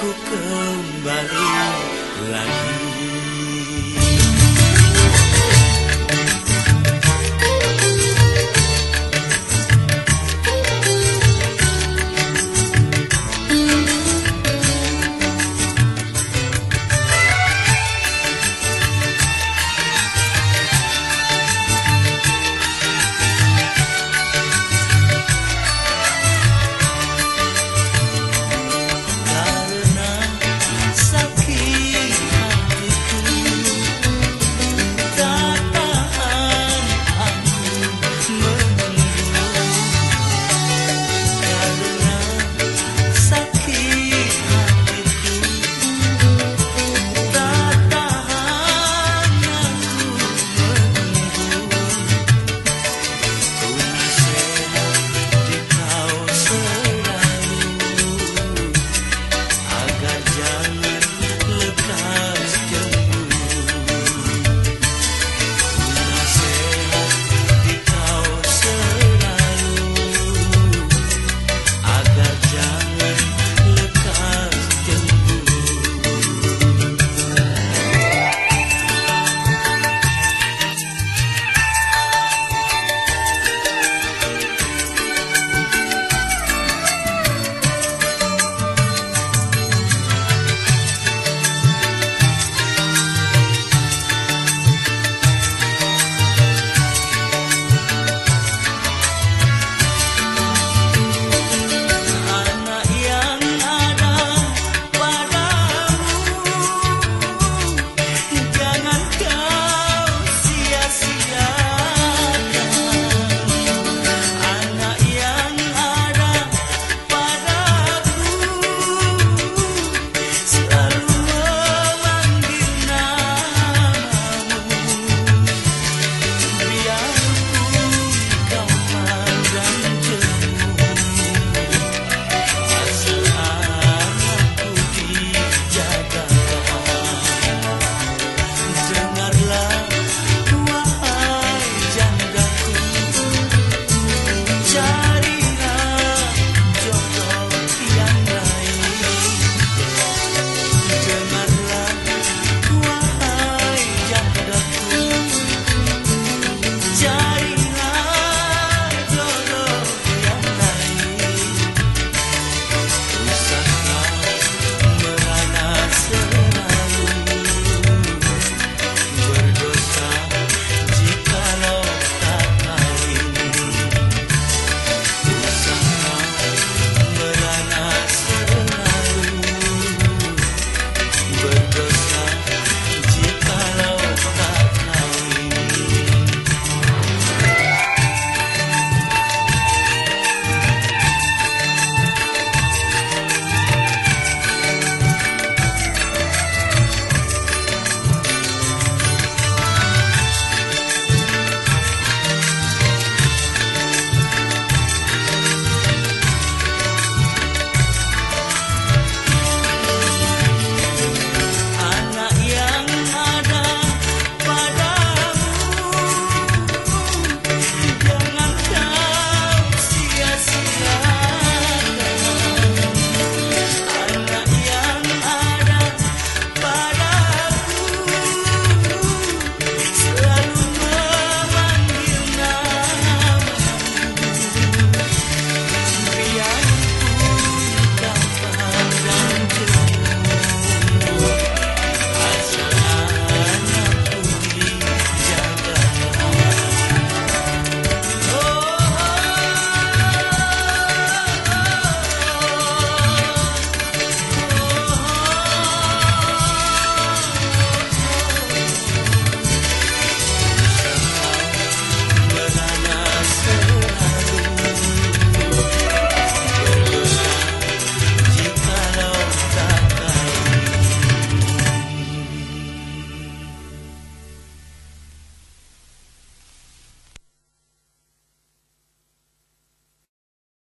ku kembali lagi